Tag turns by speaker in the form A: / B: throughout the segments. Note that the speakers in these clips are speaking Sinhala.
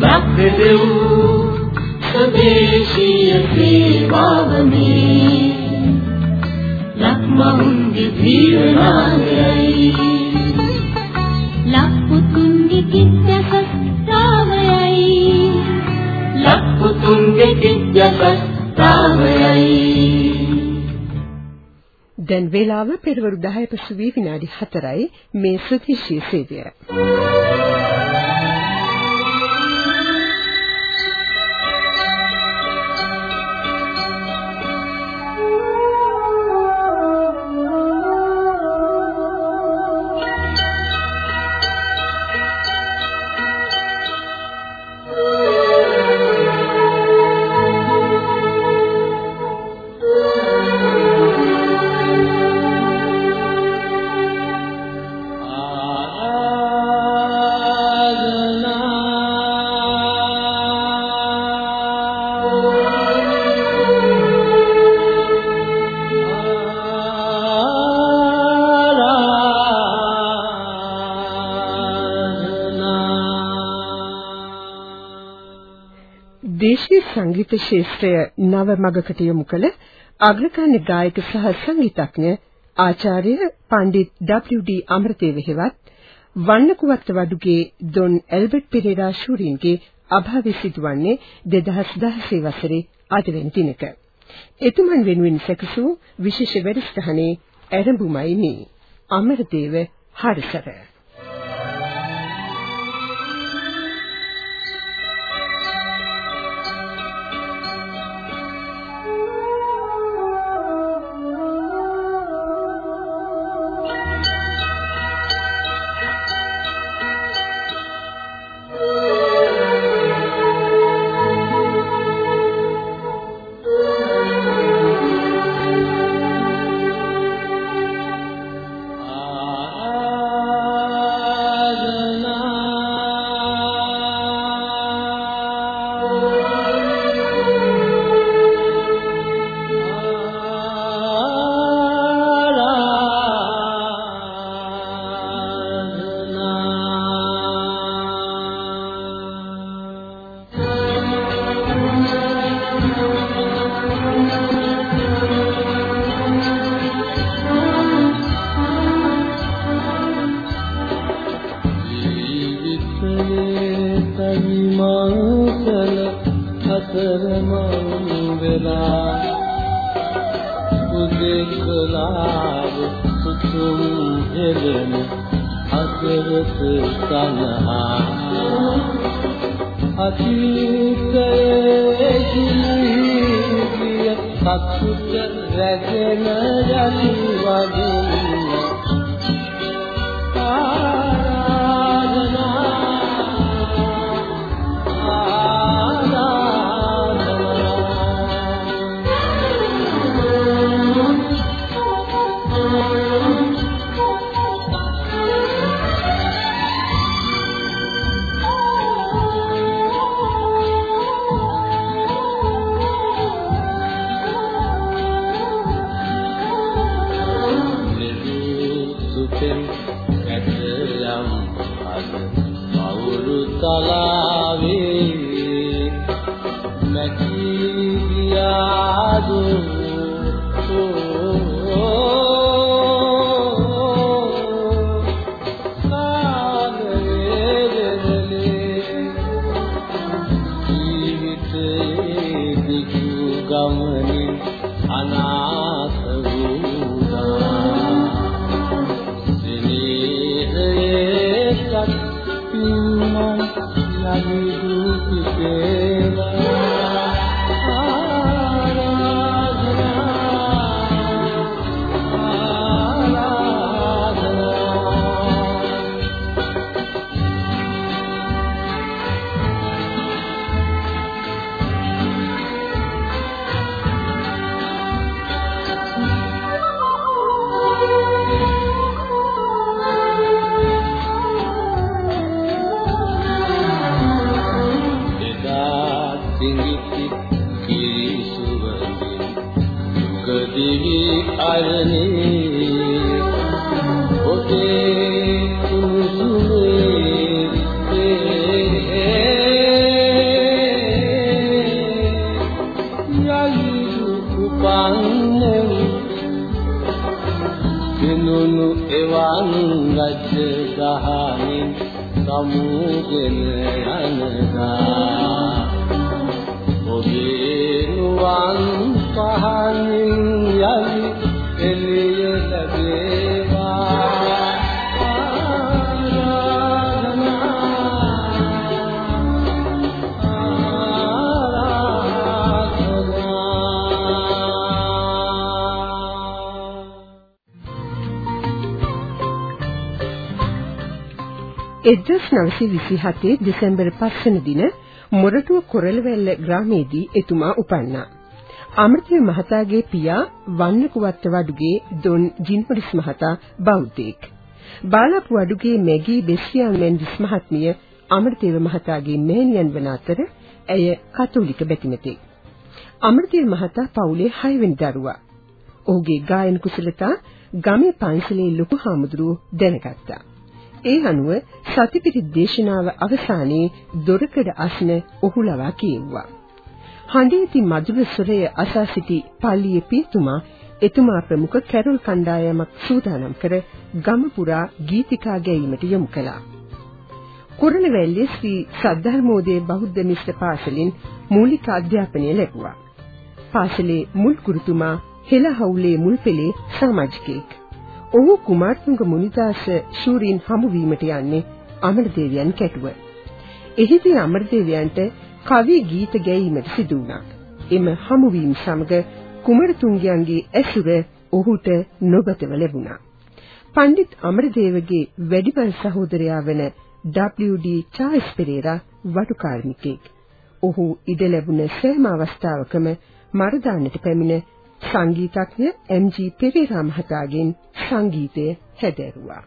A: ලක්දෙව් සදේශීය සේවාව මේ ලක්මහුන්ගේ තීරණායයි
B: ලක්පුතුන්ගේ කිත්‍යක රාවයයි
A: ලක්පුතුන්ගේ කිත්‍යක රාවයයි
C: දැන් වේලාව පෙරවරු 10 පසු වී විනාඩි 4යි මේ සුතිශී සේවය. සංගීත ශාස්ත්‍රය නව මගකට යොමු කළ අග්‍රගණ්‍ය ගායක සහ සංගීතඥ ආචාර්ය පණ්ඩිත් W.D. අමරදේව හේවත් වන්නකුවත්ත වඩුගේ දොන් ඇල්බර්ට් පෙරේරා ෂූරින්ගේ අභාවය සිදුවන්නේ 2016 වසරේ අදවෙනි දිනක. එතුමන් වෙනුවෙන් සැකසූ විශේෂ වැඩසටහනේ ආරම්භුමයි මේ අමරදේව හරසර යනදා ඔබේ නුවන් පහනින්
D: 1927 දෙසැම්බර් 5 වෙනි දින මොරටුව කොරළවැල්ල ග්‍රාමයේදී එතුමා උපන්නා. අමෘතේ මහතාගේ පියා වන්නකුවත්ත වඩුගේ දොන් ජින්පරිස් මහතා බෞද්ධෙක්. බාලපු වඩුගේ මැගී බෙස්සියන් මෙන්ඩිස් මහත්මිය අමෘතේව මහතාගේ මෑණියන් වන අතර ඇය කතෝලික බැතිමතෙක්. අමෘතේ මහතා පවුලේ 6 වෙනි දරුවා. ඔහුගේ ගායන කුසලතා ගමේ පන්සලේ ලොකු හාමුදුරුවෝ දැනගත්තා. ඒ අනුව සතිපිරි දේශනාව අවසානයේ දොරකඩ අස්න ඔහු ලවා කියෙව්වා. හඬේති මధుර ස්වරය අසා සිටි පල්ලියේ පියතුමා එතුමා ප්‍රමුඛ කැරොල් කණ්ඩායමක් සූදානම් කර ගම පුරා ගීතිකා ගැයීමට යොමු කළා. කුරුණවැල්ලේ ශ්‍රී සද්ධර්මෝදය බෞද්ධ මිශ්‍ර පාසලෙන් මූලික අධ්‍යාපනය ලැබුවා. පාසලේ මුල් ගුරුතුමා හෙළහවුලේ මුල් පෙළේ සමාජිකයෙක්. ඔහු කුමාරතුංග මුනිදාස ශූරීන් හමු වීමට යන්නේ අමරදේවයන් කැටුව. එහිදී අමරදේවයන්ට කවි ගීත ගැයීමට සිදු වුණා. එම හමුවීම සමග කුමාරතුංගයන්ගේ ඇසුර ඔහුට නොගතව ලැබුණා. පණ්ඩිත් අමරදේවගේ වැඩිමල් සහෝදරයා වන WD චාල්ස් පෙරේරා වඩු කාර්මිකයෙක්. ඔහු ඉඩ ලැබුණ සෑම අවස්ථාවකම මරදාන්නට පැමිණ සංගීතඥ එම්.ජී. පෙරේරා මහතාගෙන් සංගීතය හැදෑරුවා.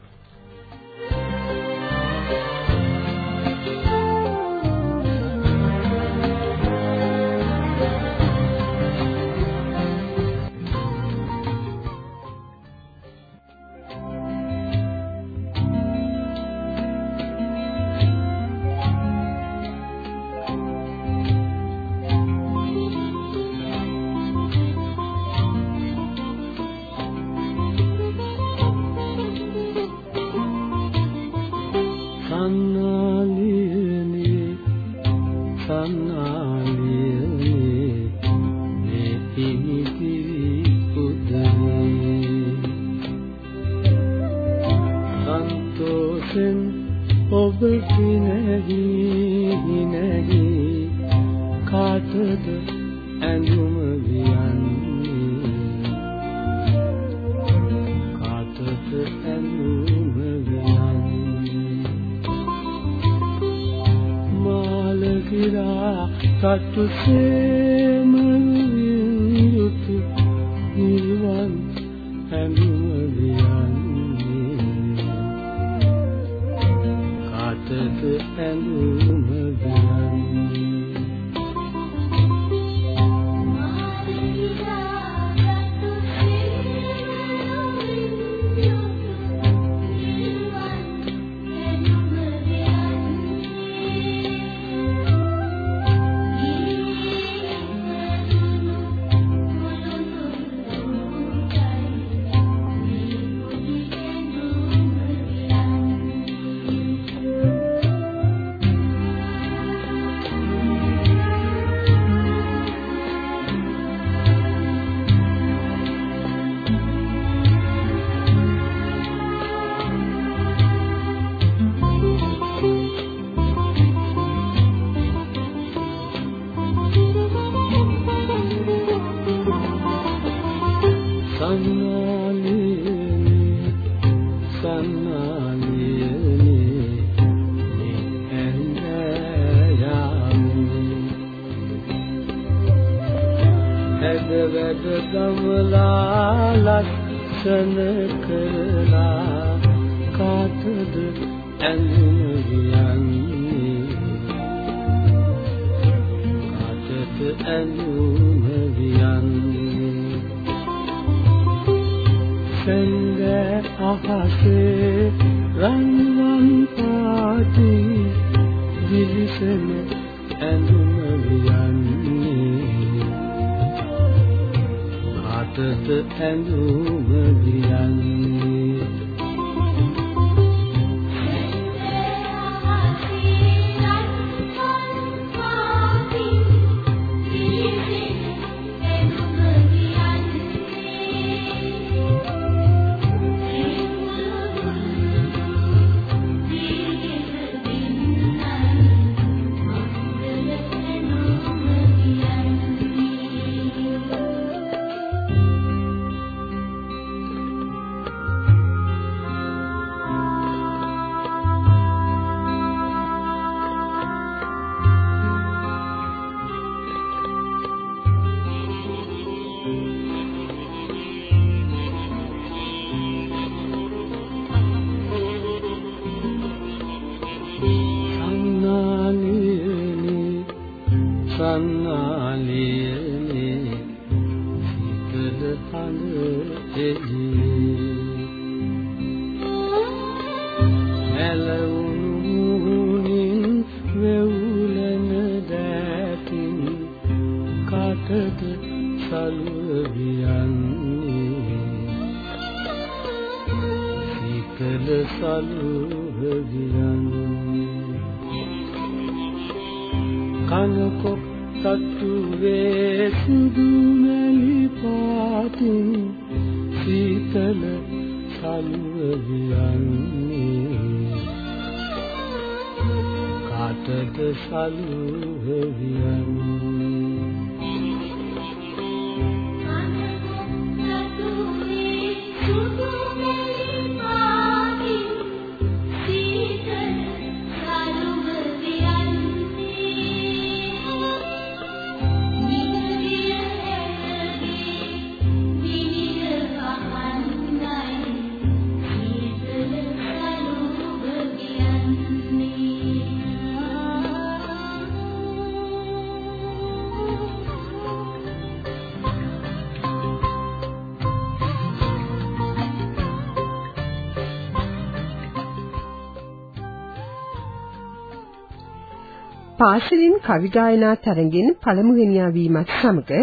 D: පාසලෙන් කවි ගායනා තරඟෙන් පළමුවෙනියා වීමත් සමග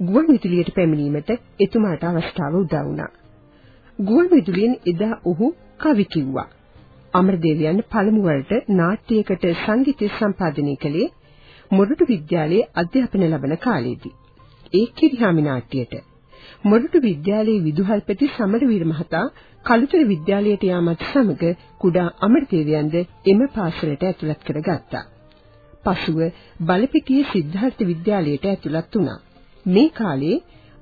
D: ගුවන් විදුලියට පැමිණීමට එතුමාට අවස්ථාව උදා වුණා. ගුවන් විදුලියෙන් එදා ඔහු කවි කිව්වා. අමරදේවයන් පළමු වරට නාට්‍යයකට සංගීතය සම්පාදනය කළේ මොරටු විද්‍යාලයේ අධ්‍යාපන ලබන කාලයේදී. ඒ කිරිහාමි නාට්‍යයට මොරටු විද්‍යාලයේ විදුහල්පති සමරවීර මහතා කළුතර විද්‍යාලයට යාමත් සමග කුඩා අමරදේවයන්ද එම පාසලට ඇතුළත් කරගත්තා. පසුව බලපිටියේ සිද්ධාර්ථ විද්‍යාලයට ඇතුළත් වුණා. මේ කාලේ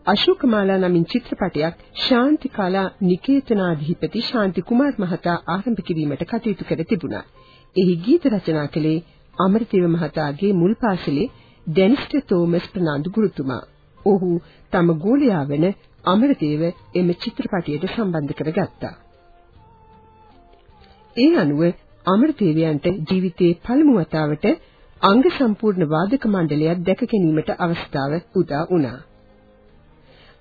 D: අශෝකමාලා නමින් චිත්‍රපටයක් ශාන්තිකලා නිකේතනාධිපති ශාන්ති කුමාර් මහතා ආරම්භ කිරීමට කටයුතු කර තිබුණා. එහි ගීත රචනා කළේ අමරදේව මහතාගේ මුල් පාසලේ ඩෙනිස්ටර් තෝමස් ප්‍රනාන්දු ගුරුතුමා. ඔහු තම ගෝලයා වන අමරදේව එම චිත්‍රපටයට සම්බන්ධ කරගත්තා. ඒ අනුව අමරදේවයන්ට ජීවිතයේ පළමු වතාවට අංග සම්පූර්ණ වාදක මණ්ඩලයක් දැක ගැනීමට අවස්ථාව උදා වුණා.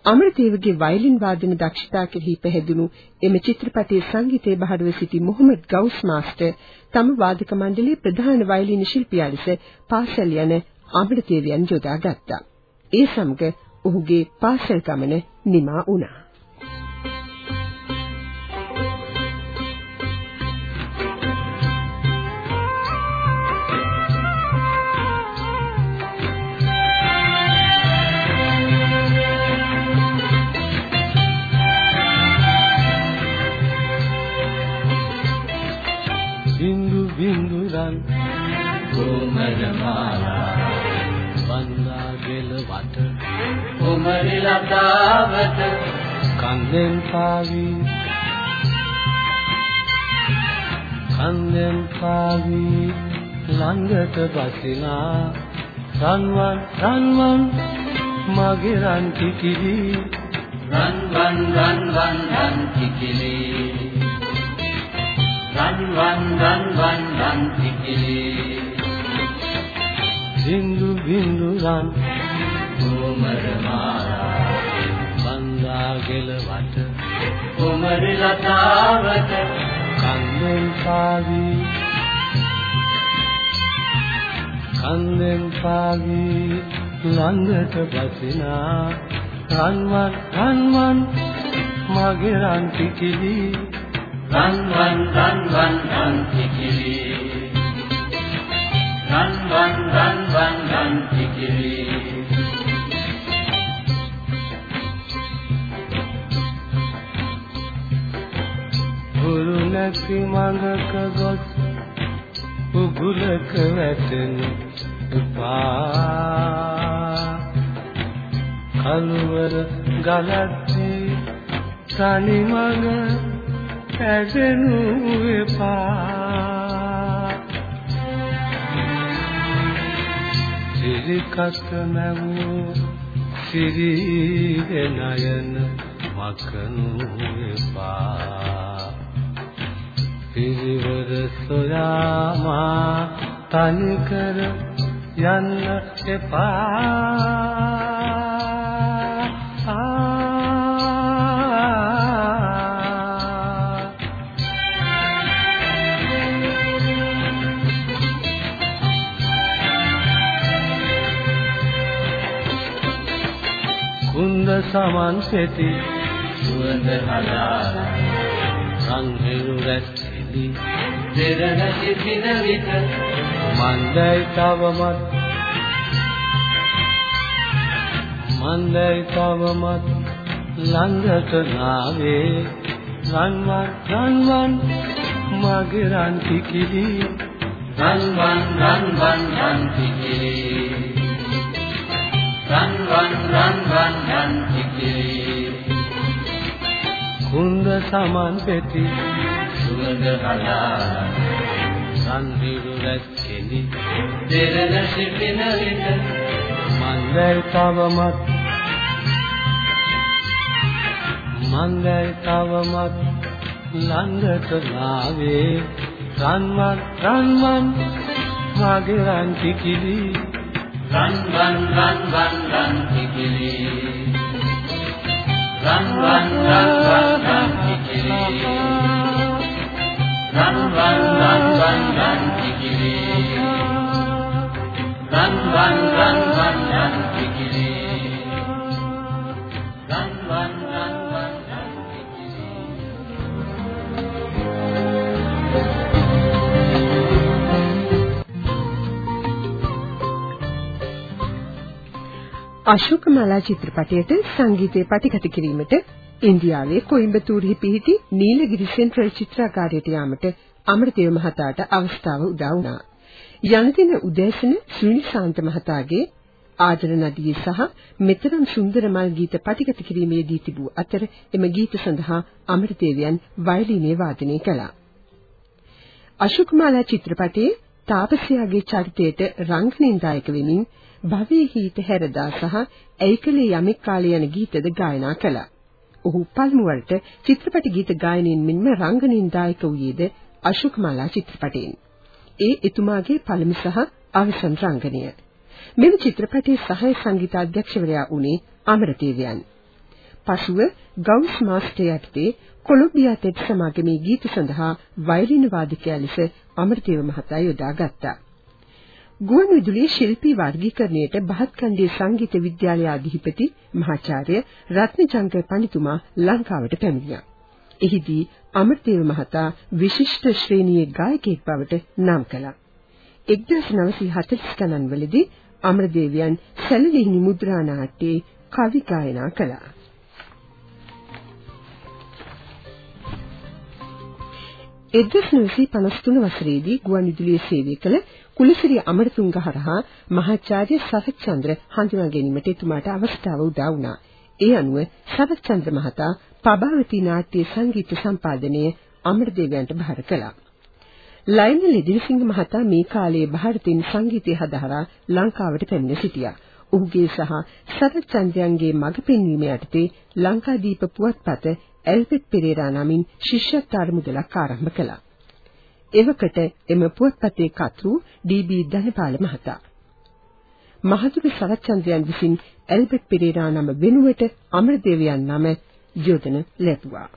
D: අමරදේවගේ වයලින් වාදන දක්ෂතා කෙරෙහි පැහැදුණු එම චිත්‍රපටයේ සංගීතය බහරව සිටි මොහමඩ් ගවුස් මාස්ටර් තම වාදක මණ්ඩලයේ ප්‍රධාන වයලින් ශිල්පියා ලෙස පාසල් යන අමරදේවයන් යොදා ගත්තා. ඒ සමග ඔහුගේ පාසල් ගමන නිමා වුණා.
C: කන්දෙන් පාවි. කන්දෙන් පාවි. ළඟට බසිනා රන්වන් රන්වන් මගේ රන් කිකිලි. රන්වන් රන්වන් රන් කිකිලි. රන්වන් රන්වන් රන් කිකිලි. බින්දු බින්දු රන්. කුමර මාලා බන්දා ගෙලවට කුමරි ලතාවට? කන්දෙන් පාවි. කන්දෙන් පාවි. ළඟට බසිනා රන්වන් රන්වන්. මගේ රන් කිකිලි රන්වන් රන්වන් රන් කිකිලි රන්වන් රන්වන් රන් කිකිලි හුරු නැති මඟක ගොස් උගුලක වැටෙන උපා. කලවර ගලද්දී තනි මඟ ඇදෙනු එපා සිරිකත් නැවූ සිරි නයන මකනු එපා පිරිවර සොයාමා තනිකර යන්න එපා. කුන්ද සමන් සෙති සුවඳ හලා සංහිරු රැස්සිලි දෙරණ සිටින විට මන්දයි තවමත්. මන්දයි තවමත් ළඟට නාවේ. රන්වන් රන්වන් මගේ රන් කිකිලි රන්වන් රන්වන් රන් කිකිලි රන්වන් රන්වන් රන් කිකිලි කුන්ද සමන් පෙති සුවඳ හලා සංහිරු රැස්කෙලි දෙරණ සිටින විට මන්දයි තවමත් මන්දයි තවමත් ළඟට නාවේ. රන්වන් රන්වන් මගේ රන් කිකිලි. රන්වන් රන්වන් රන් කිකිලි. රන්වන් රන්වන් රන් කිකිලි රන්වන් රන්වන් රන් කිකිලි රන්වන් රන්වන් රන් කිකිලි රන්වන් රන්වන් රන්
D: අශෝකමාලා චිත්‍රපටයට සංගීතය පටිගත කිරීමට ඉන්දියාවේ කොයිම්බතූරුහි පිහිටි නීලගිරි සෙන්ට්‍රල් චිත්‍රාගාරයට යාමට අමරදේව මහතාට අවස්ථාව උදා වුණා. යන දින උදෑසන සුනිල් ශාන්ත මහතාගේ ආදර නදියේ සහ මෙතරම් සුන්දර මල් ගීත පටිගත කිරීමේදී තිබූ අතර එම ගීත සඳහා අමරදේවයන් වයලීනේ වාදනය කළා. අශෝකමාලා චිත්‍රපටයේ තාපසයාගේ චරිතයට රංගනින් දායක වෙමින් භවයේ හිත හැරදා සහ ඇයිකලේ යමෙක් කාලේ යන ගීතද ගායනා කළා. ඔහු පළමු වරට චිත්‍රපට ගීත ගායනයෙන් මෙන්ම රංගනින් දායක වූයේද අශෝකමාලා චිත්‍රපටයෙන්. ඒ එතුමාගේ පළමු සහ අවසන් රංගනය. මෙම චිත්‍රපටයේ සහාය සංගීත අධ්‍යක්ෂවරයා වුණේ අමරදේවයන්. පසුව ගවුස් මාස්ටර් යටතේ කොලොම්බියා තෙත් සමාගමේ ගීත සඳහා වයලින් වාදකයා ලෙස අමරදේව මහතා යොදාගත්තා. ගුවන්විදුලියේ ශිල්පී වර්ගීකරණයට බහත්කණ්ඩේ සංගීත විද්‍යාලය අධිපති මහාචාර්ය රත්නචන්ද්‍ර පඬිතුමා ලංකාවට පැමිණියා. එහිදී අමරදේව මහතා විශිෂ්ට ශ්‍රේණියේ ගායකයෙක් බවට නම් කළා. 1940 ගණන් වලදී අමරදේවයන් සැලලිහිණි මුද්‍රා නාට්‍යයේ කවි ගායනා කළා. එක්දෙස්නවසී පනස් තුන වසරේදී ගුවන්විදුලියේ සේවය කළ කුලසිරි අමරතුංග හරහා මහාචාර්ය සරච්චන්ද්‍ර හඳුනා ගැනීමට එතුමාට අවස්ථාව උදා වුණා. ඒ අනුව සරච්චන්ද්‍ර මහතා පබාවති නාට්‍ය සංගීත සම්පාදනය අමරදේවයන්ට බාර කළා. ලයිනල් ඉදිරිසිංහ මහතා මේ කාලයේ ಭಾರತೀಯ සංගීතය හදාරා ලංකාවට පැමිණ සිටියා. ඔහුගේ සහ සරච්චන්ද්‍රයන්ගේ මඟ පෙන්වීම යටතේ ලංකාදීප පුවත්පත ඇල්බර්ට් පෙරේරා නමින් ශිෂ්‍යත්ව අරමුදලක් ආරම්භ කළා. එවකට එම පුවත්පතේ කතෘ ඩී.බී. ධනපාල මහතා. මහතුරු සරච්චන්ද්‍රයන් විසින් ඇල්බර්ට් පෙරේරා නම වෙනුවට අමරදේවයන් නම යොදන ලැබුවා.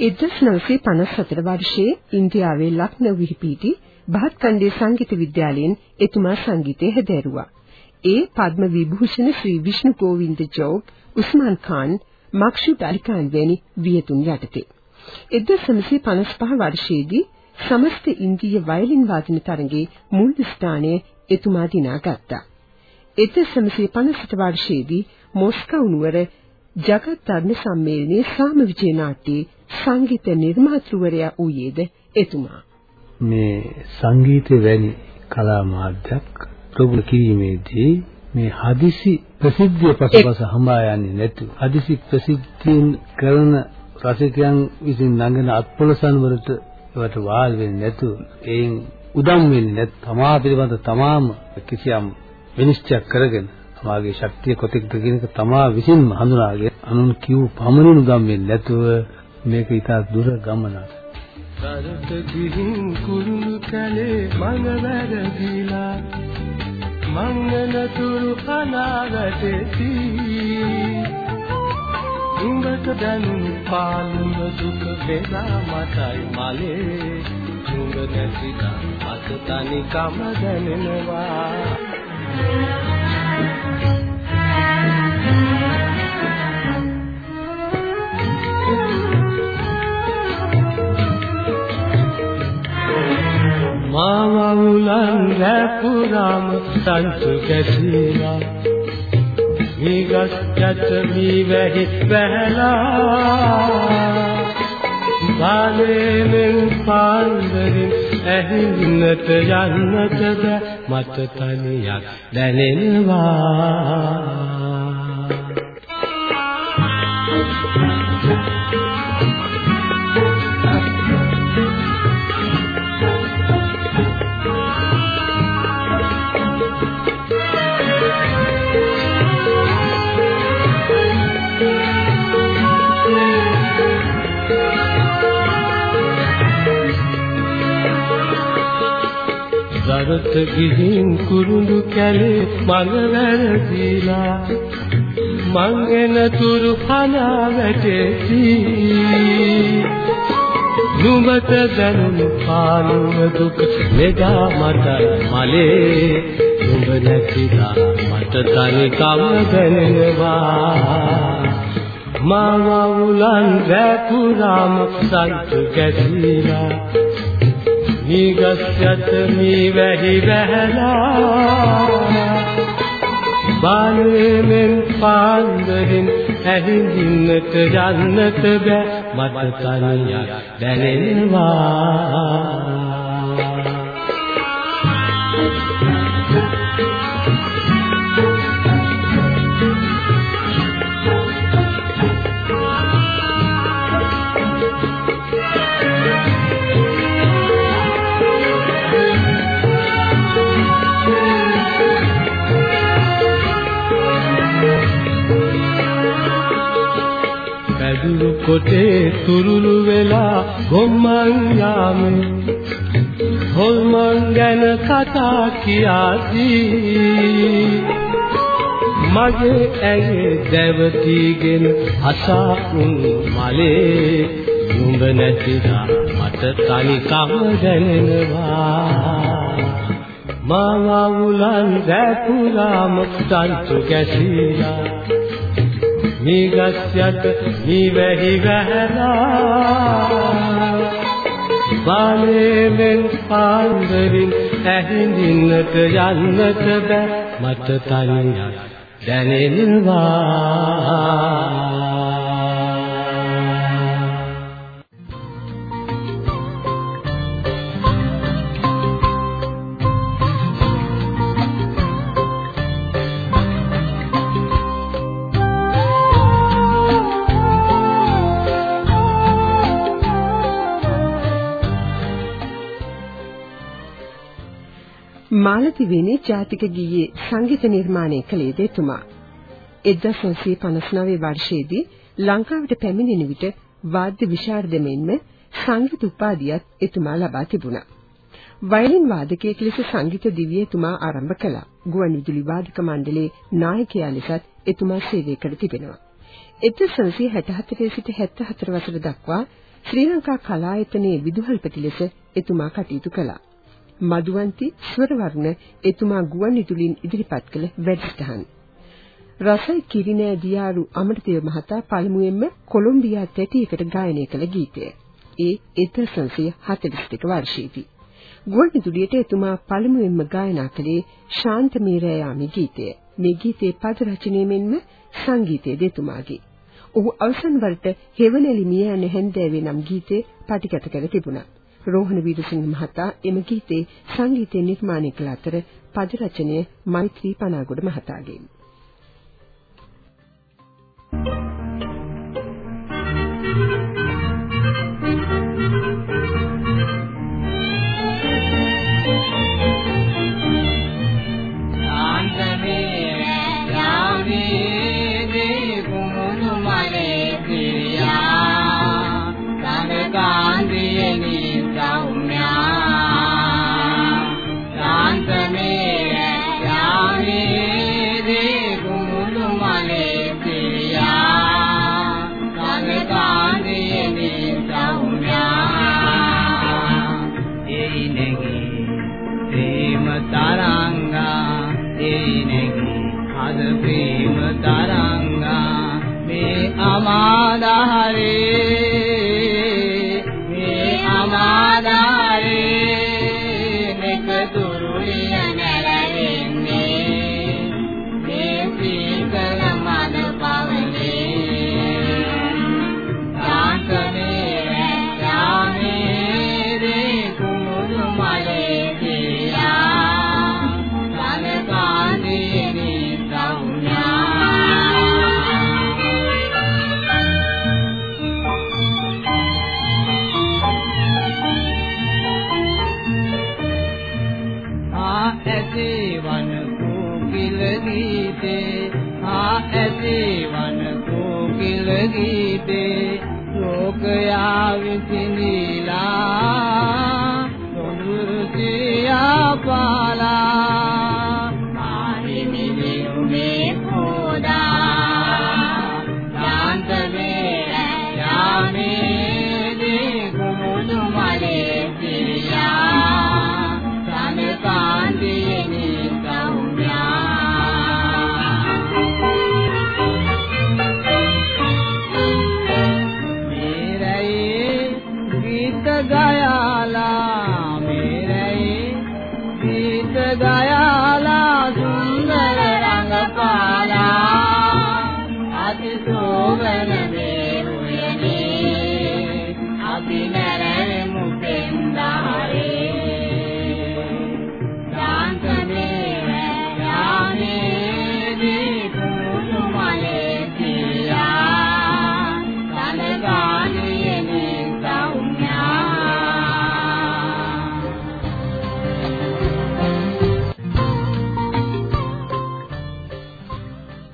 D: 1954 වර්ෂයේ ඉන්දියාවේ ලක්නෝ විහිපීටි බහත්කණ්ඩේ සංගීත විද්‍යාලයෙන් එතුමා සංගීතය හැදෑරුවා. ඒ පද්ම විභූෂණ ශ්‍රී විෂ්ණු ගෝවින්ද ජෝග්, උස්මාන් ખાન, මක්ෂු ඩල්කාන් වැනි වියතුන් යටතේ 1955 වර්ෂයේදී සමස්ත ඉන්දීය වයලින් වාදන තරඟේ මුල් ස්ථානය එතුමා දිනාගත්තා. 1950 වර්ෂයේදී මොස්කව් නුවර ජගත් ධර්ම සම්මේලනයේ සාම විජේ නාට්‍යයේ සංගීත නිර්මාතෘවරයා වූයේද එතුමා.
E: මේ සංගීතය වැනි කලා මාධ්‍යයක් ප්‍රබල කිරීමේදී මේ හදිසි ප්‍රසිද්ධිය පසුපස හඹා යන්නේ නැතු. හදිසි ප්‍රසිද්ධියෙන් කරන රසිකයන් විසින් නඟන අත්පොලසන් වලට ඒවට වාල් වෙන්නේ නැතු. එයින් උදම් වෙන්නේ නැත්. තමා පිළිබඳ තමාම කිසියම් විනිශ්චය කරගෙන තමාගේ ශක්තිය කොතෙක්ද කියන එක තමා විසින්ම හඳුනාගෙන අනුන් කිව් පමණින් උදම් වෙන්නේ නැතුව මේක ඉතා දුර ගමනක්.
C: දරට ගිහින් කුරුළු කලේ මඟ වැරදිලා මංගල තුරු අනාගතෙති උඹට දැනුණු පාළුව දුක වේලා මටයි මලේ. උඹ නැතිනම් අත තනිකම දැනෙනවා. මාවුලන් රැපුරාම සංසු ගැසීලා. මිගස් යත මී වැහි වැහලා බාලෙමින් පාන්දරින් ඇහින්නට යන්නටද මත තනියක් දැනෙනවා. දරත ගිහින් කුරුඳු කැලේ මඟ වැරදිලා මං එන තුරු හනා වැටෙති. නුඹට දැනුණු පාළුව දුක මෙදා මට මලේ. නුඹ නැතිලා මට තනිකම දැනෙනවා. මාව උලන් රැපුරාම සංතු ගැසීලා නිගස් යට මී වැහි වැහලා බාලයෙන් පාන්දරින් ඇහිඳින්නට යන්නට බෑ මට තනියක් දැනෙනවා. කොටේ තුරුළු වෙලා ගොම්මන් යාමේ. හොල්මන් ගැන කතා කියාදී. මගේ ඇගේ දැවතිගෙන අසා උන් මලේ. නුඹ නැතිලා මට තනිකම දැනෙනවා. මා වුලන් දැපුලාම තන්තු ගැසීලා මීගස් යට මීවැහි වැහැලා බාලයෙන් පාන්දරින් ඇහිඳින්නට යන්නට බෑ. මට තනියක් දැනෙනවා.
F: මාලති වේනේ ජාතික ගීයේ සංගීත නිර්මාණය කළේ දෙතුමා. 1959 වර්ෂයේදී ලංකාවට පැමිණෙන විට වාද්‍ය විශාරද මෙන්ම සංගීත උපාධියත් එතුමා ලබා තිබුණා. වයලින් වාදකයෙක් ලෙස සංගීත දිවිය එතුමා ආරම්භ කළා. ගුවන්විදුලි වාදක මණ්ඩලයේ නායකයා ලෙසත් එතුමා සේවය කර තිබෙනවා. 1964 සිට 74 වසර දක්වා ශ්‍රී ලංකා කලායතනයේ විදුහල්පති ලෙස එතුමා කටයුතු කළා. මදුවන්ති ස්වර වර්ණ එතුමා ගුවන්විදුලින් ඉදිරිපත් කළ වැඩසටහන්. රසයි කිරිනෑ දියාරු අමරදේව මහතා පළමුවෙන්ම කොලොම්බියා තැටියකට ගායනය කළ ගීතය. ඒ 1942 වර්ෂයේදී. ගුවන්විදුලියට එතුමා පළමුවෙන්ම ගායනා කළේ ශාන්තමී රෑයාමි ගීතය. මේ ගීතයේ පද රචනය මෙන්ම සංගීතය දෙතුමාගේ. ඔහු අවසන් වරට හෙවණලි මිය යන හැන්දෑවේ නම් ගීතේ පටිගත කර තිබුණා. රෝහණ වීරසිංහ මහතා එම ගීතේ සංගීතය නිර්මාණය කළ අතර පද රචනය මෛත්‍රී පනාගොඩ මහතාගෙන්.
D: සොයා විසින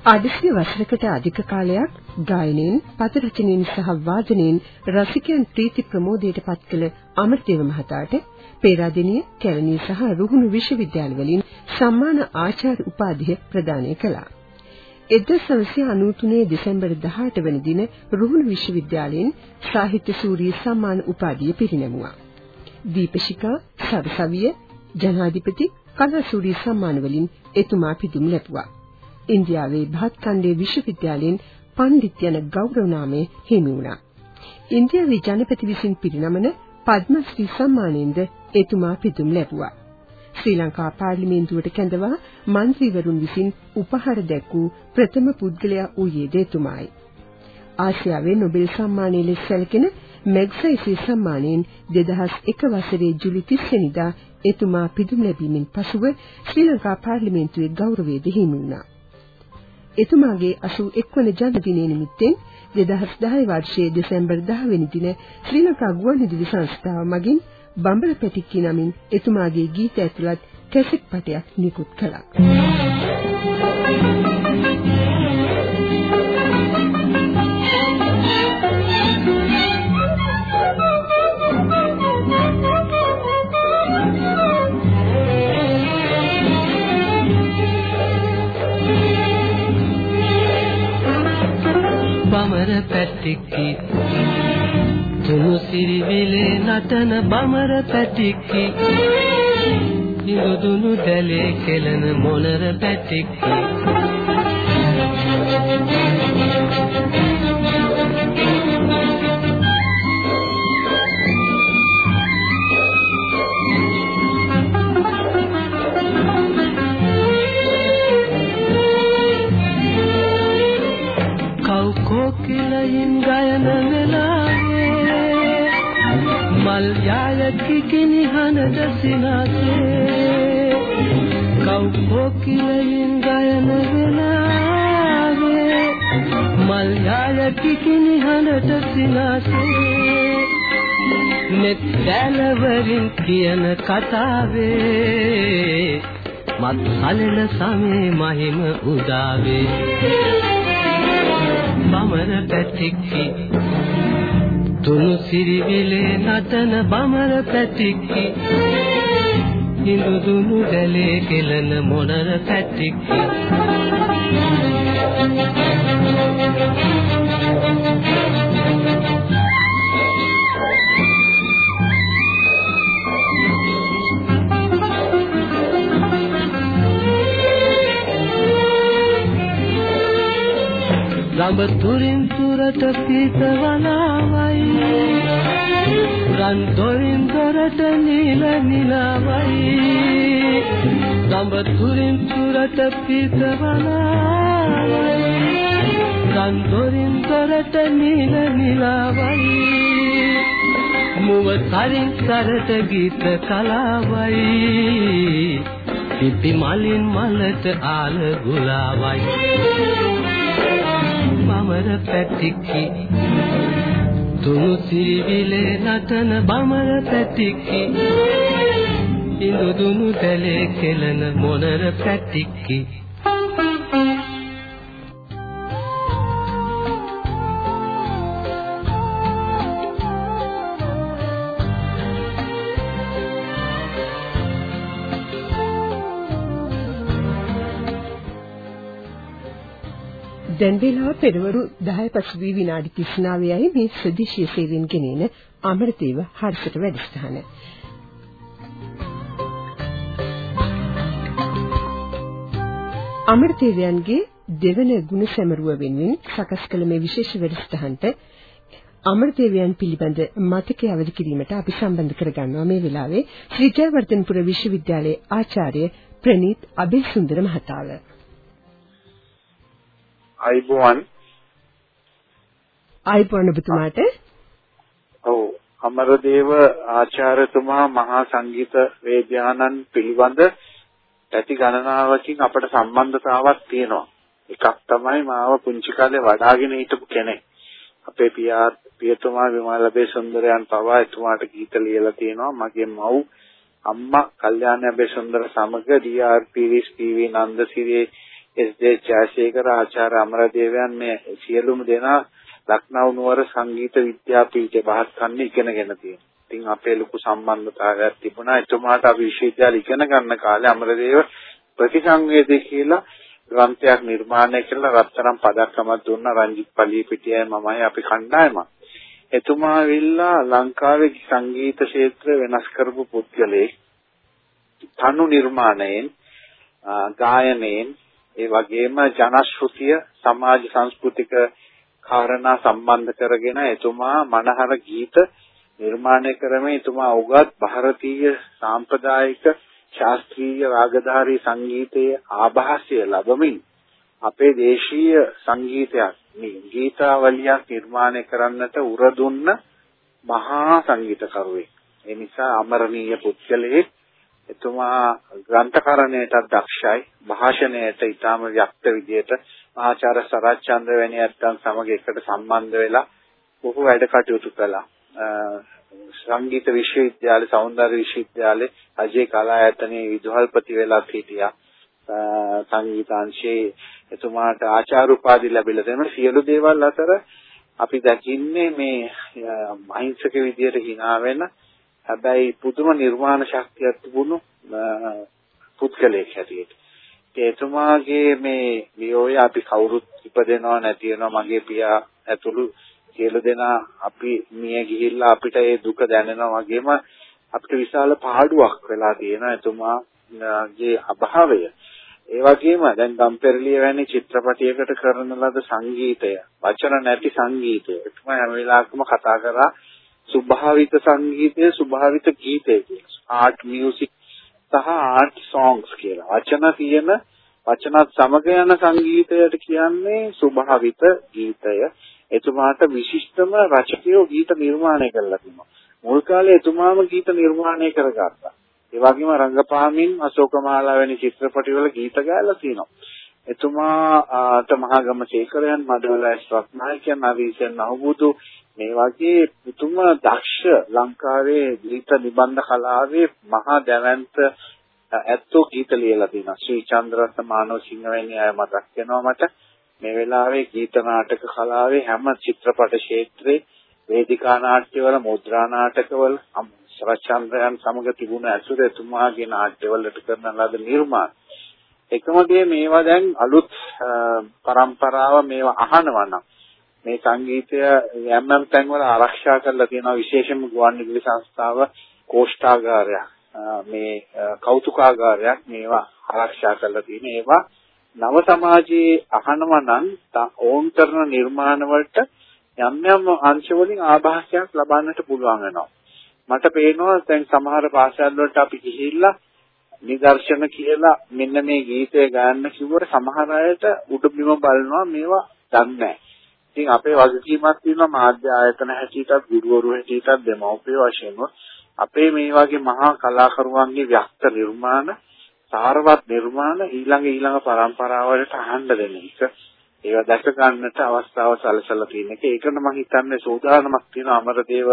D: අඩිසිය වසරකට අධික කාලයක් ගායනයෙන්, පද රචනයෙන් සහ වාදනයෙන් රසිකයන් ප්‍රීති ප්‍රමෝදයට පත් කළ අමරදේව මහතාට පේරාදෙණිය, කැලණිය සහ රුහුණු විශ්වවිද්‍යාල වලින් සම්මාන ආචාර්ය උපාධිය ප්‍රදානය කළා. 1993 දෙසැම්බර් 18 වන දින රුහුණු විශ්වවිද්‍යාලයෙන් සාහිත්‍ය සූරී සම්මාන උපාධිය පිරිනැමුවා. දීපශිකා, සරසවිය, ජනාධිපති කලා සූරී සම්මාන වලින් එතුමා පිදුම් ලැබුවා. ඉන්දියාවේ බහත්කන්දේ විශ්වවිද්‍යාලයෙන් පඬිත් යන ගෞරව නාමය හිමි වුණා. ඉන්දියාවේ ජනපති විසින් පිරිනමන පද්මශ්‍රී සම්මානයෙන්ද එතුමා පිදුම් ලැබුවා. ශ්‍රී ලංකා පාර්ලිමේන්තුවට කැඳවා മന്ത്രിවරුන් විසින් උපහාර දැක්වූ ප්‍රථම පුද්ගලයා වූයේ දෙතුමායි. ආසියාවේ නොබෙල් සම්මානය ලෙස සැලකෙන මැග්සයිසි සම්මානයෙන් 2001 වසරේ ජූලි 30 වෙනිදා එතුමා පිදුම් ලැබීමෙන් පසුව ශ්‍රී ලංකා පාර්ලිමේන්තුවේ ගෞරවයේදී හිමි වුණා. එතුමාගේ 81 වන ජන්මදිනය නිමිත්තෙන් 2010 වර්ෂයේ දෙසැම්බර් 10 වෙනි දින ශ්‍රී ලංකා ගුවන්විදුලි සංස්ථාව මගින් බඹර පැටික්කි නමින් එතුමාගේ ගීත ඇතුළත් කැසට් පටයක් නිකුත් කළා.
C: බමර පැටික්කි. තුනු සිරිවිලේ නටන බමර පැටික්කි. ඉඳුදුනු දැලේ කෙලන මොනර පැටික්කි. කොකිලයින් ගයන වෙලාවේ මල් යායකි කිනිහනද සිනාසේ කව් කොකිලයින් ගයන වෙලාවේ මල් යායකි කිනිහනද සිනාසේ net දැලවරින් කියන කතාවේ මත් හලන සමේ මහිම උදාවේ බමර පැටික්කි තුනු සිරිවිලේ නටන බමර පැටික්කි හිඳුදුනු දැලේ කෙලන මොනර පැටික්කි ළඹ තුරින් තුරට පීතවලාවයි රන් දොරින් දොරට නිල නිලවයි. ළඹ තුරින් තුරට පීතවලාවයි රන් දොරින් දොරට නිල නිලවයි. මුව තරින් තරට ගීත කලාවයි. පිපි මලින් මලට ආල ගුලාවයි. බමර පැටික්කි තුනු සිරිවිලේ නටන බමර පැටික්කි ඉඳුදුනු දැලේ කෙලන මොනර පැටික්කි
D: දැන් වේලාව පෙරවරු 10 පසුවී විනාඩි 39යි මේ සදේශීය සේවයෙන් ගෙනෙන අමරදේව හර්ෂට වැඩසටහන. අමරදේවයන්ගේ දෙවන ගුණ සැමරුව වෙනුවෙන් සකස් කළ මේ විශේෂ වැඩසටහනට අමරදේවයන් පිළිබඳ මතකය අවදි කිරීමට අපි සම්බන්ධ කරගන්නවා මේ වෙලාවේ ශ්‍රී ජයවර්ධනපුර විශ්වවිද්‍යාලයේ ආචාර්ය ප්‍රනීත් අබේසුන්දර මහතාව.
G: අයිබෝවන්
D: අයිබෝන් ඔබතුමාට
G: ඔව් අමරදේව ආචාර්යතුමා මහා සංගීත වේද්‍යානන් පිළිබඳ පැති ගණනාවකින් අපට සම්බන්ධතාවක් තියෙනවා. එකක් තමයි මාව පුංචි කාලේ වඩාගෙන හිටපු කෙනෙක්. අපේ පියා පියතුමා විමලබේ සුන්දරයන් පවා එතුමාට ගීත ලියලා තියෙනවා. මගේ මව් අම්මා කල්යාණ බේසුන්දර සමග ඩී.ආර්.පී.වී.ස්.පී.වී. නන්දසිරියේ එස්.ජේ. ජයසේකර ආචාර්ය අමරදේවයන් මේ සියලුම දෙනා ලක්නව් නුවර සංගීත විද්‍යාපීඨයේ බහත් කන්නේ ඉගෙනගෙන තියෙනවා. ඉතින් අපේ ලොකු සම්බන්ධතාවයක් තිබුණා. එතුමාට අපි විශ්වවිද්‍යාලේ ඉගෙන ගන්න කාලේ අමරදේව ප්‍රතිසංවේදී කියලා ග්‍රන්ථයක් නිර්මාණය කළා රත්තරන් පදක්කමක් දුන්නා රංජිත් පල්ලිපිටියයි මමයි අපි කණ්ඩායම. එතුමා විල්ලා ලංකාවේ සංගීත ක්ෂේත්‍රය වෙනස් කරපු පුද්ගලයෙක්. තනු නිර්මාණයෙන් ගායනයෙන් ඒ වගේම ජනශ්‍රුතිය සමාජ සංස්කෘතික කාරණා සම්බන්ධ කරගෙන එතුමා මනහර ගීත නිර්මාණය කරමින් එතුමා උගත් ಭಾರತೀಯ සාම්ප්‍රදායික ශාස්ත්‍රීය රාගධාරී සංගීතයේ ආభాසය ලැබමින් අපේ දේශීය සංගීතයක් මේ ගීතාවලියක් නිර්මාණය කරන්නට උරදුන්න මහා සංගීතකරුවෙක්. ඒ නිසා අමරණීය පුත්කලෙක් එතුමා ග්‍රන්ථකරණයටත් දක්ෂයි භාෂණයට ඊටාම ව්‍යක්ත විදියට මහාචාර්ය සරච්චන්ද්‍ර වැනි අත්යන් සමග එකට සම්බන්ධ වෙලා බොහෝ වැඩ කටයුතු කළා. සංගීත විශ්වවිද්‍යාලේ සෞන්දර්ය විශ්වවිද්‍යාලේ අජේ කලායතනයේ විදුහල්පති වෙලත් හිටියා. සංගීතාංශයේ එතුමාට ආචාර්ය උපාධි ලැබිලා දෙන සියලු දේවල් අතර අපි දකින්නේ මේ අහිංසක විදියට hina වෙන හැබැයි පුදුම නිර්මාණ ශක්තියක් තිබුණු පුද්ගලයෙක් හැටියට. එතුමාගේ මේ වියෝය අපි කවුරුත් ඉපදෙනව නැති වෙනවා මගේ පියා ඇතුළු සියලු දෙනා අපි මිය ගිහිල්ලා අපිට ඒ දුක දැනෙනවා වගේම අපිට විශාල පාඩුවක් වෙලා තියෙනවා එතුමාගේ අභාවය. ඒ වගේම දැන් ගම්පෙරළිය වැනි චිත්‍රපටයකට කරන ලද සංගීතය, වචන නැති සංගීතය. එතුමා හැම වෙලාවකම කතා කරා ස්වභාවිත සංගීතය, ස්වභාවිත ගීතය කියලා. ආර්ට් මියුසික් සහ ආර්ට් සොංග්ස් කියලා. වචන තියෙන වචනත් සමග යන සංගීතයට කියන්නේ ස්වභාවිත ගීතය. එතුමාට විශිෂ්ටම රචකයෝ ගීත නිර්මාණය කළා තිබුණා. මුල් කාලේ එතුමාම ගීත නිර්මාණය කරගත්තා. ඒ වගේම රංගපාමින් අශෝකමාලා වැනි චිත්‍රපටිවල ගීත ගායලා තියෙනවා. එතුමාට මහාගම සේකරයන් මඩවලස් රත්නායකයන් අවිසෙන් නවබුදු මේ වගේ පුතුම දක්ෂ ලංකාවේ ගීත නිබන්ධ කලාවේ මහා දැවැන්ත ඇත්තෝ ගීත ලියලා තියෙනවා. ශ්‍රී චන්ද්‍රරත්න මානවසිංහ වැනි අය මතක් වෙනවා මට. මේ වෙලාවේ ගීත නාටක කලාවේ හැම චිත්‍රපට ක්ෂේත්‍රේ වේදිකා නාට්‍යවල මුද්‍රා නාටකවල සරච්චන්ද්‍රයන් සමග තිබුණ ඇසුර එතුමාගේ නාට්‍යවලට කරන ලද නිර්මාණ එකම දේ මේවා දැන් අලුත් પરම්පරාව මේවා අහනවා නම් මේ සංගීතය යම් යම් තැන්වල ආරක්ෂා කරලා තියෙනවා විශේෂයෙන්ම ගුවන්විදුලි සංස්ථාව කෝෂ්ඨාගාරයක් මේ කෞතුකාගාරයක් මේවා ආරක්ෂා කරලා තියෙන ඒවා නව සමාජයේ අහනවා නම් ඕන් කරන නිර්මාණ වලට යම් යම් අංශ වලින් ආభాසයක් ලබන්නට පුළුවන් වෙනවා. මට පේනවා දැන් සමහර පාසල් වලට අපි ගිහිල්ලා නිදර්ශන කියලා මෙන්න මේ ගීතය ගාන්න කිව්වට සමහර අයට උඩ බිම බලනවා මේවා දන්නේ නැහැ. ඉතින් අපේ වගකීමක් තියෙනවා මාධ්‍ය ආයතන හැටියටත් ගුරුවරු හැටියටත් දෙමව්පිය වශයෙන්ම. අපේ මේ වගේ මහා කලාකරුවන්ගේ ව්‍යක්ත නිර්මාණ සාරවත් නිර්මාණ ඊළඟ ඊළඟ પરම්පරාවලට අහන්න දෙන එක. ඒවා දැක ගන්නට අවස්ථාව සැලසලා තියෙන එක. ඒකට මම හිතන්නේ සෝදානමක් තියෙන අමරදේව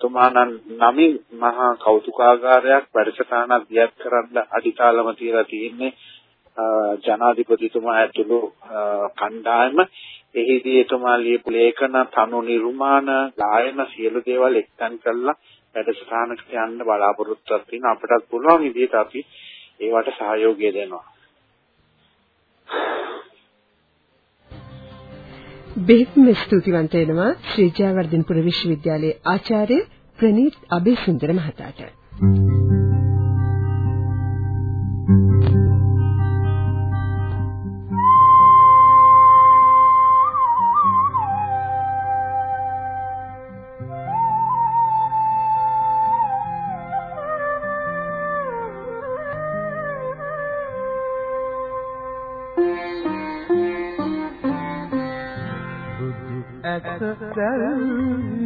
G: තුමාණන් නමින් මහා කෞතුකාගාරයක් වැඩසටහනක් දියත් කරන්න අඩිතාලම තියලා තියෙන්නේ ජනාධිපතිතුමා ඇතුළු කණ්ඩායම. එහිදී එතුමා ලියපු ලේඛන තනු නිර්මාණ ගායන සියලු දේවල් එක්තැන් කරලා වැඩසටහනකට යන්න බලාපොරොත්තුවක් තියෙන අපටත් පුළුවන් විදිහට අපි ඒවට සහයෝගය දෙනවා.
D: බෙහෙත්ම ස්තුතිවන්ත වෙනවා ශ්‍රී ජයවර්ධනපුර විශ්වවිද්‍යාලයේ ආචාර්ය ප්‍රනීත් අබේසුන්දර මහතාට.
H: කැඩී تستنزف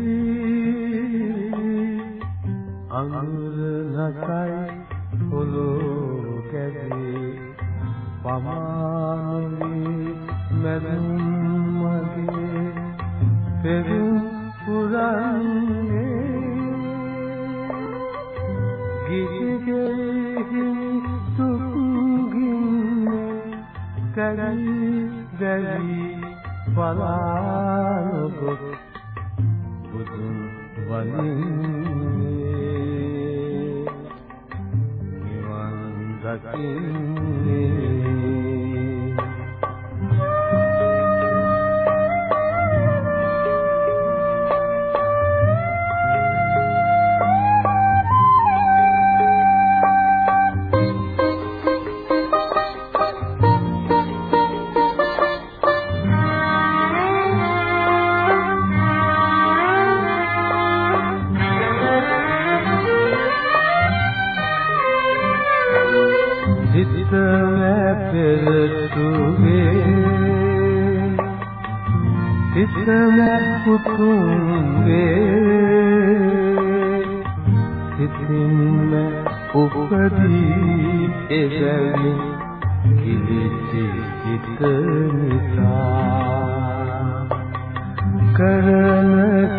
H: කරන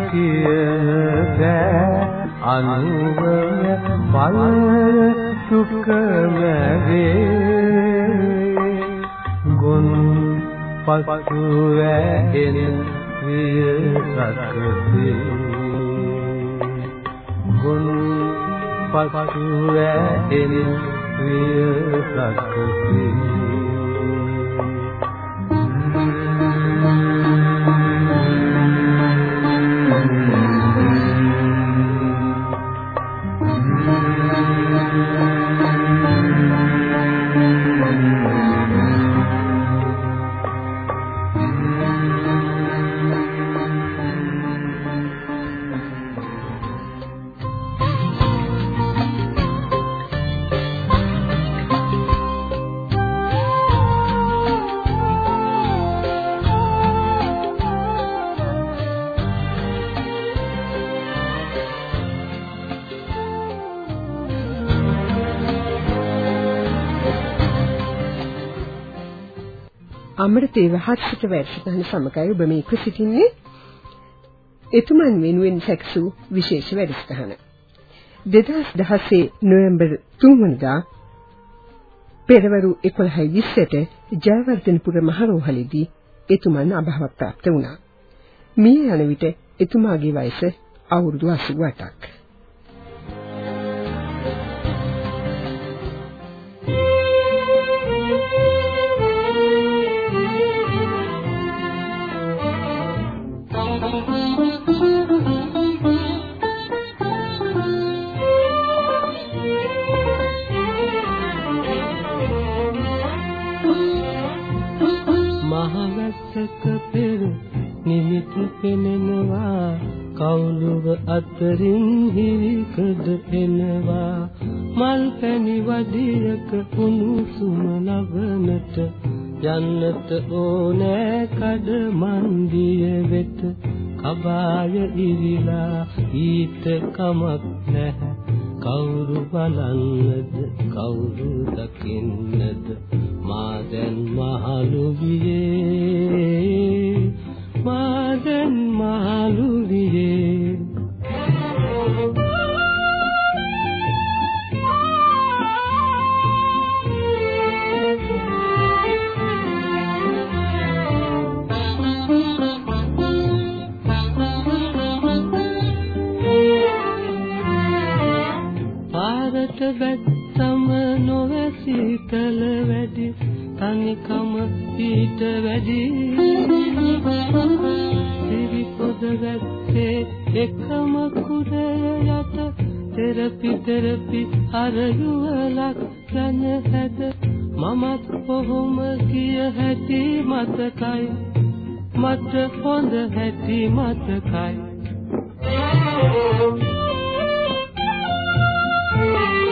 H: කියන දෑ අනුවය පලර
C: සුඛම වේ ගුණ පසු වැහෙන විය සකසේ ගුණ පසු වැහෙන විය සකසේ
D: අමරතේව හත්සිත වැඩසටහන සමගයි ඔබ මේක සිටින්නේ එතුමන් වෙනුවෙන් සැකසූ විශේෂ වැඩසටහන 2016 නොවැම්බර් 3 වෙනිදා පෙරවරු 11:20ට ජයවර්ධනපුර මහරෝහලේදී එතුමන් අභාව ප්‍රාප්ත වුණා. මිය යන විට එතුමාගේ වයස අවුරුදු 88ක්.
C: අතරින් හිරිකඩ එනවා. මල් පැණි වඩියක උණුසුම ලබනට යන්නට ඕනෑ කඩ මන්දිය වෙත. කබාය ඉරිලා ඊට කමක් නැහැ. කවුරු බලන්නද කවුරු දකින්නද? මා දැන් මහලු වියේ. වැත්තම නොවැසීතල වැඩි තනිකම ඊට වැඩි. සිරි පොද වැත්තේ එකම කුරය යට තෙරපි තෙරපි අර යුවලක් යන හැද මමත් කොහොම කිය හැටි මතකයි. මට හොඳ හැටි මතකයි. ආපසු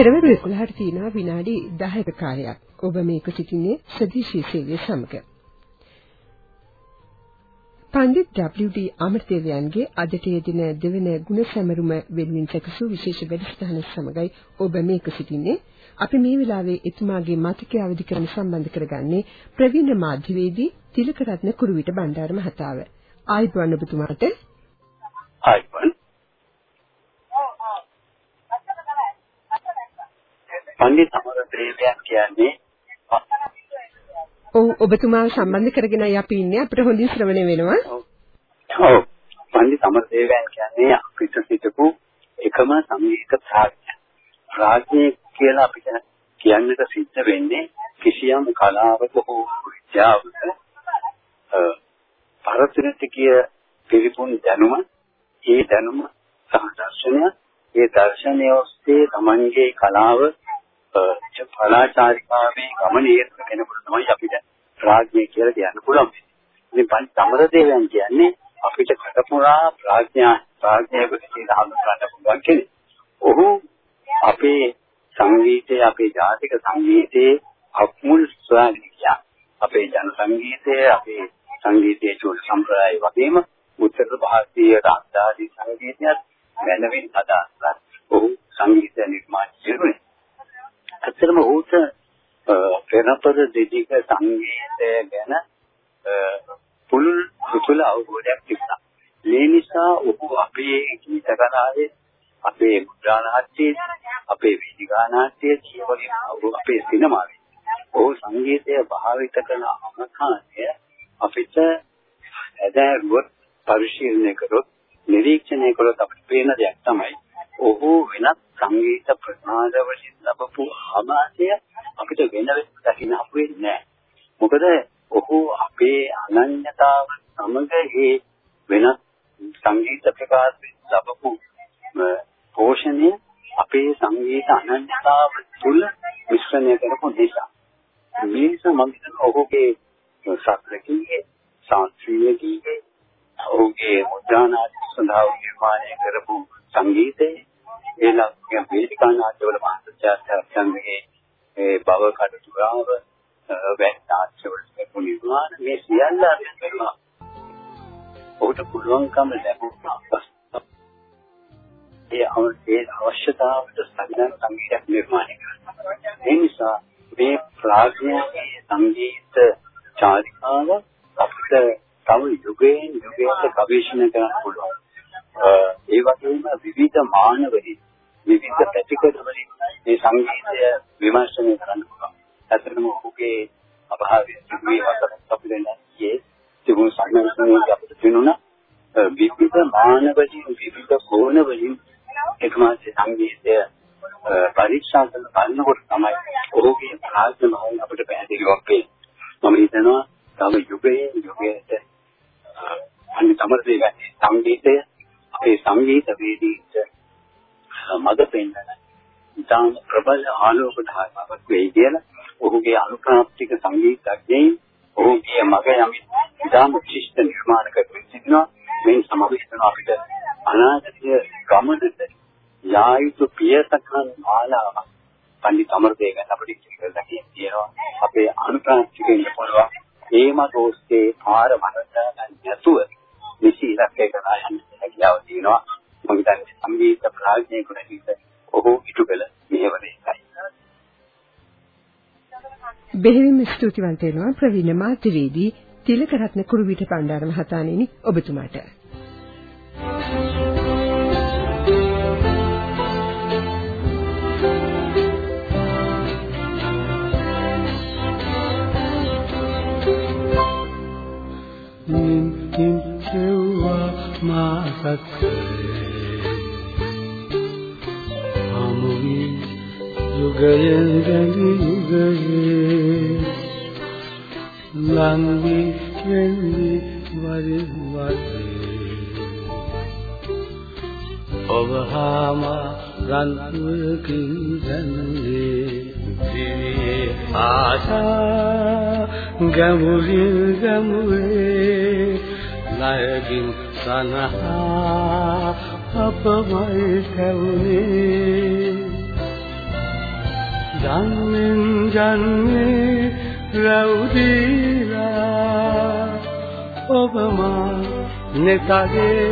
D: පෙරවරු 11ට තියෙනවා විනාඩි 10ක කාලයක්. ඔබ මේක සිටින්නේ සදීශී සේවය සමග. පණ්ඩිත් W.D. අමරදේවයන්ගේ අදට යෙදින දෙවන ගුණ සැමරුම වෙනුවෙන් සැකසූ විශේෂ වැඩසටහන සමගයි ඔබ මේක සිටින්නේ. අපි මේ වෙලාවේ එතුමාගේ මතකය අවදි කරන සම්බන්ධ කරගන්නේ ප්‍රවීණ මාධ්‍යවේදී තිලකරත්න කුරුවිට බණ්ඩාර මහතාව. ආයිබෝන් ඔබතුමාට.
I: ආයිබෝන්. පණ්ඩිත අමරදේවයන් කියන්නේ
D: ඔව් ඔබතුමාව සම්බන්ධ කරගෙනයි අපි ඉන්නේ අපිට හොඳින් ශ්‍රවණය වෙනවා.
I: ඔව්. පණ්ඩිත අමරදේවයන් කියන්නේ අපිට සිටපු එකම සංගීත ප්‍රාඥ. ප්‍රාඥය කියලා අපිට කියන්නට සිද්ධ වෙන්නේ කිසියම් කලාවක හෝ විද්‍යාවක පරතරතිකය පිළිපුන් දැනුම ඒ දැනුම සහ දර්ශනය ඒ දර්ශනය ඔස්සේ තමන්ගේ කලාව කලාචාරිකාවේ ගමනේ කෙනෙකුට තමයි අපිට ප්‍රඥය කියලා කියන්න පුළුවන්. ඉතින් පන්ති සමරදේවයන් කියන්නේ අපිට කටපුරා ප්‍රඥා ප්‍රඥාව කියලා හඳුන්වන්න පුළුවන් කෙනෙක්. ඔහු අපේ සංගීතයේ අපේ ජාතික සංගීතයේ අක්මුල් ස්වභාවය අපේ ජන සංගීතයේ අපේ සංගීතයේ චෝල සම්ප්‍රදාය වගේම උත්තර ಭಾರತೀಯ රාජ්‍යාදී සංගීතයත් මැනවින් අදාළත් ඔහු සංගීත නිර්මාණ කෙරුණේ. ඇත්තටම ඌට පෙරපද දෙදික සංගීතය ගැන පුළුල් සුතුල අවබෝධයක් තිබුණා. ඒ නිසා ඔහු අපේ ගීත කලාවේ අපේ මුද්‍රා නාට්‍යයේ අපේ වේදිකා නාට්‍යයේ ජීවගේ අපේ සිනමාවේ ඔහු සංගීතය භාවිත කරන අවකාශය අපිට ඇදහුවොත් පරිශීලනය කරොත් නිරීක්ෂණය කළොත් අපිට පේන දෙයක් තමයි ඔහු වෙනත් සංගීත ප්‍රඥාද වලින් ලැබපු ආමාශය අපිට වෙන වෙනම දකින්න හම්බ වෙන්නේ නැහැ. මොකද ඔහු අපේ අනන්‍යතාව සමග ඒ වෙනත් සංගීත ප්‍රකාශ ලැබපු පෝෂණය අපේ සංගීත අනන්‍යතාව තුළ මිශ්‍රණය කරපු නිසා. මේ නිසා මම හිතනවා ඔහුගේ ශාස්ත්‍රීය ශාස්ත්‍රීය ගීතේ ඔහුගේ මුද්‍රානාට්‍ය සඳහා නිර්මාණය කරපු සංගීතයේ ඒ ලක්ෂණ වේදිකා නාට්‍යවල මහත්ජාත්‍යන්ගේ ඒ භව කටුරාව වැට්ටාච්චවල කරපු නිර්මාණ මේ සියල්ල අරගෙන කරනවා. ඔහුට පුළුවන්කම ලැබුණා. ඒ ඒ අවශ්‍යතාවට සම්බන්ධ සංගීතයක් නිර්මාණය කරනවා. ඒ නිසා මේ ප්‍රාඥාවේ සංගීත චාරිකාව අපිට තව යුගයෙන් යුගයට ගවේෂණය කරන්න පුළුවන්. ඒ වගේම විවිධ මානවලින් විවිධ පැතිකඩවලින් මේ සංගීතය විමර්ශනය කරන්න පුළුවන්. ඇත්තටම ඔහුගේ අභාවය තිබුණේ වසරක් අපිට නැතියේ තිබුණු සංගීතයේ අපිට තිබුණා විවිධ මානවලින් විවිධ කෝණවලින් එකමාස සංගීතය පරීක්ෂා කරන බලනකොට තමයි ඔහුගේ ප්‍රාර්ථන භාවය අපිට පැහැදිලිවක් වෙන්නේ. මම හිතනවා තව යුගයේ යුගයට අනිත් අමරදේව සංගීතය අපේ සංගීත වේදීට මඟ පෙන්වන ඉතාම ප්‍රබල ආලෝක ධාරාවක් වෙයි කියලා ඔහුගේ අනුප්‍රාප්තික සංගීතඥයින් ඔහුගේ මග යම් ඉතාම විශිෂ්ට නිර්මාණ කරමින් සිටිනවා. මේ සමගිස්තන අපිට අනාගතය ගමනට යා යුතු පියසකන් මාලාවක් පන්දි අමරදේව ගැන අපිට කියලා කියනවා අපේ අනුප්‍රාප්තිකෙන් පුළුවන් ඒ මත ඔස්සේ පාර වරදා ගන්න නැතුව නිසි ඉලක්කය කරා යන්න හැකියාව තියෙනවා. මම හිතන්නේ සංගීත ප්‍රාඥයෙකුට හිත ඔහු ඉටු කළ මෙහෙවරේ එකයි
D: බෙහෙවින්ම ස්තුතිවන්ත වෙනවා ප්‍රවීණ මාධ්‍යවේදී තිලකරත්න කුරුවිට පණ්ඩාර මහතාණෙනි ඔබතුමාට.
E: මාසක්සේ
C: යුගයෙන් ගැලි යුගයේ ලංවි වෙන්වි වරින් වරේ ඔබ හාම රන්තුවකින් දැනුනේ දිවියේ ආශා ගැමුරින් ගැමුරේ ණයකින් සනහා අපමයි කැවුනේ ජන්මෙන් ජන්මේ රැවුදීලා ඔබම නෙතගේ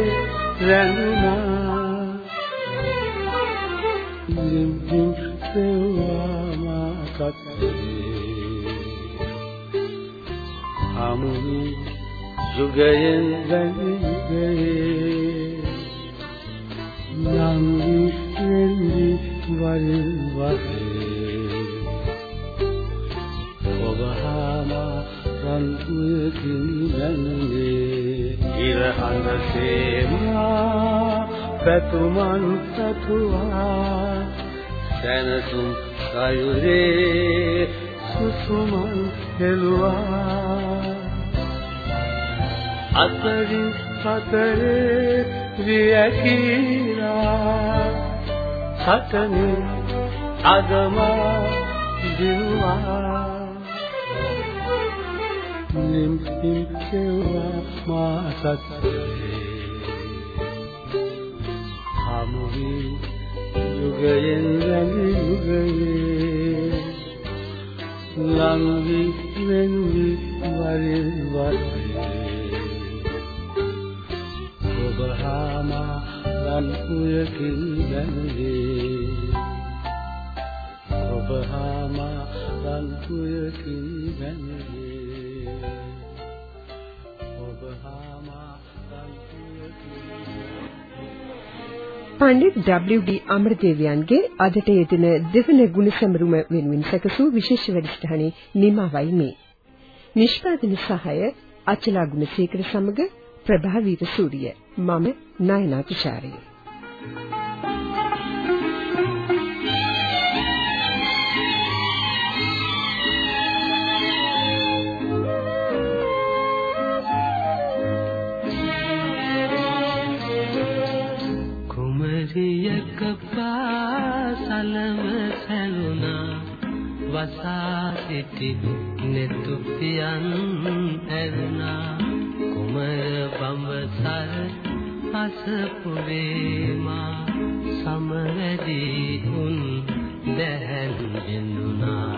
C: රැඳුනා ලිම්පින් සෙව්වා මා කතරේ හමුවි යුගයෙන් වැනිගේ නම්වි වෙන්වි වරින් වරේ රන්තුයකින් වැනුනේ ඉරහඳ සේමා පැතුමන් සතුවා සැනසුම් කයුරේ සුසුමන් හෙළුවා අතරින් සතරේ වියකීලා සතනේ අදමා දිනුවා නිම්පි කෙවා මා සතරේ හමුවි යුගයෙන් රැඳි යුගයේ ලංවි වෙන්වි වරින් වරේ ඔබ හාම රන් උයකින් බැඳේ ඔබ හාම රන් උයකින්
D: පණ්ඩිත් W.D. අමරදේවයන්ගේ අදට යෙදෙන දෙවන ගුණ සැමරුම වෙනුවෙන් සැකසූ විශේෂ වැඩසටහනේ නිමවයි මේ. නිෂ්පාදන සහාය අචලා ගුණසේකර සමග ප්‍රභා වීරසූරිය. මම නයනා තුෂාරි.
J: කුමරියක පාසලම සැලුණා වසා සිටි නෙතු පියන් ඇරුණා. කුමර බඹසර අසපුරේමා සමරදී උන් දැහැන් වෙනුණා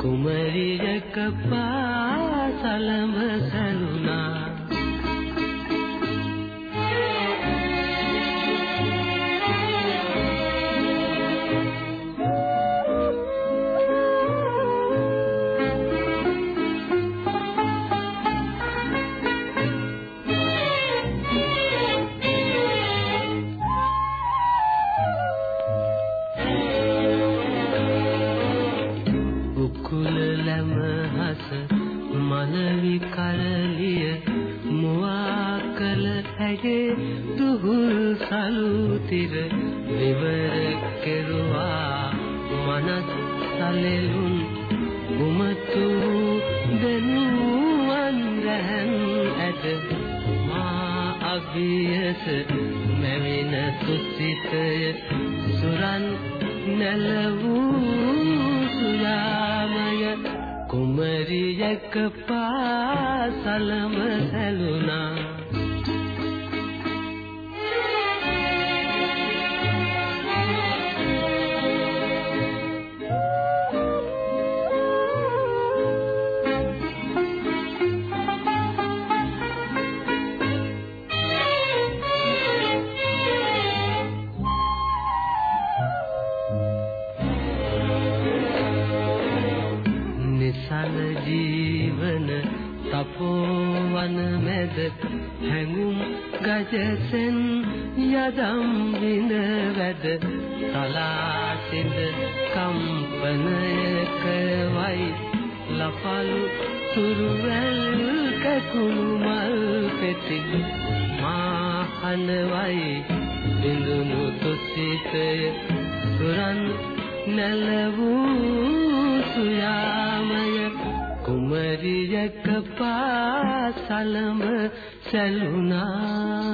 J: කුමරියක පාසලම ඇගේ දුහුල් සලුතිර විවර කෙරුවා. මනස් සලෙලුන් උමතු දෙනුවන් රැහන් ඇද මා අභියස මැවින සුසිතය සුරන් නැලවූ සුයාමය කුමරියක පාසලම සැලුණා ගජසෙන් යදම් විඳ වැඩ තලාසින්ද කම්පනයක වයි ලපලු තුරුවැල් කකුළු මල් පෙති මාහනවයි බිඳුණු තුසිතය
C: රන් නැලවූ සුයාමය කුමරියක පාසලම සැලුනා